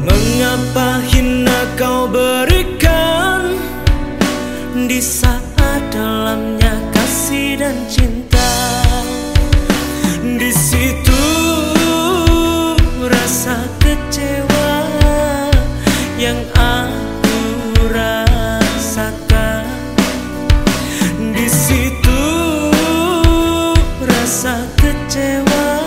Mengapa hina kau berikan Di saat dalamnya kasih dan cinta? Di situ rasa kecewa Yang aku rasakan. Di situ rasa kecewa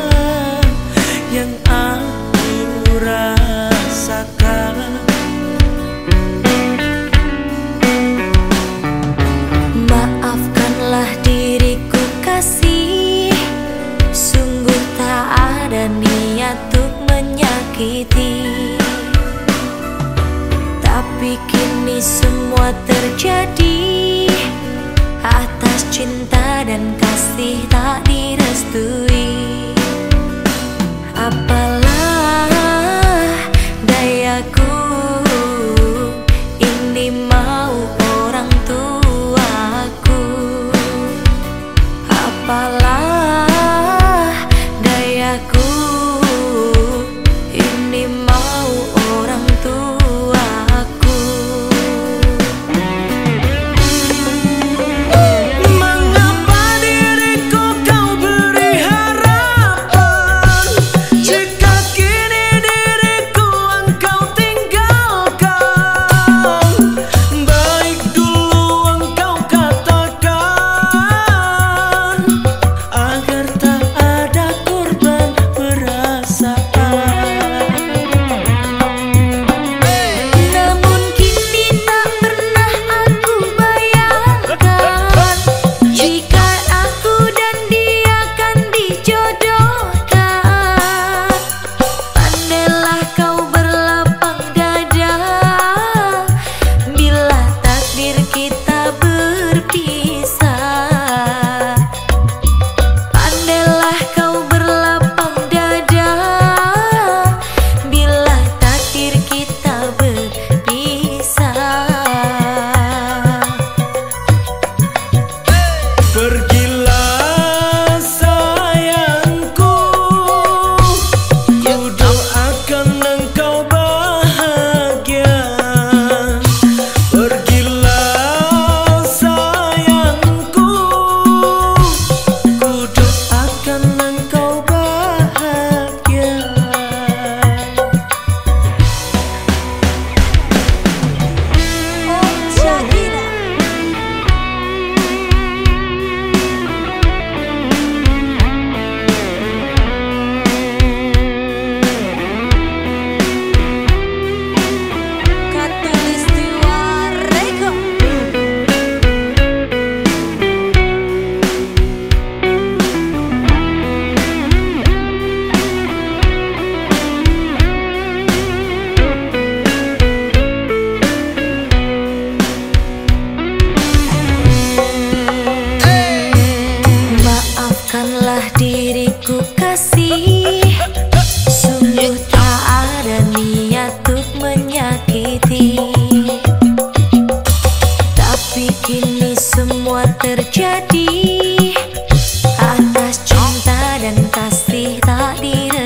My.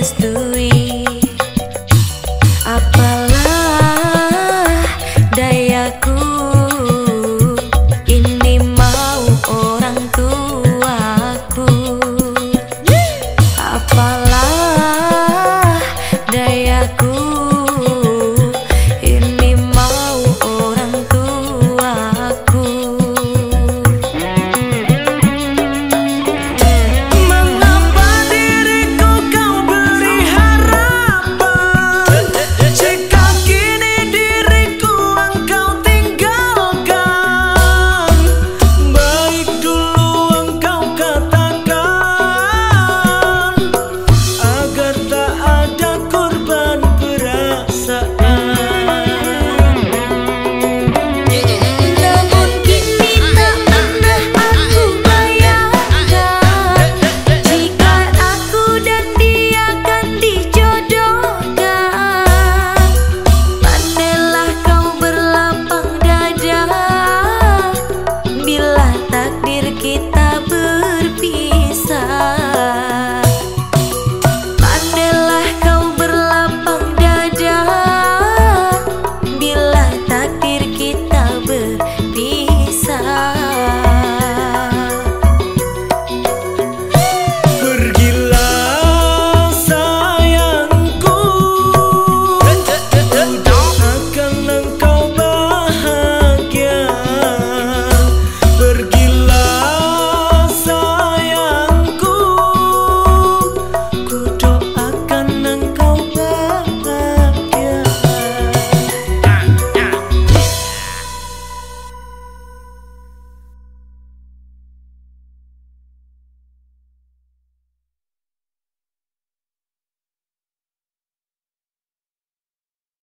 is the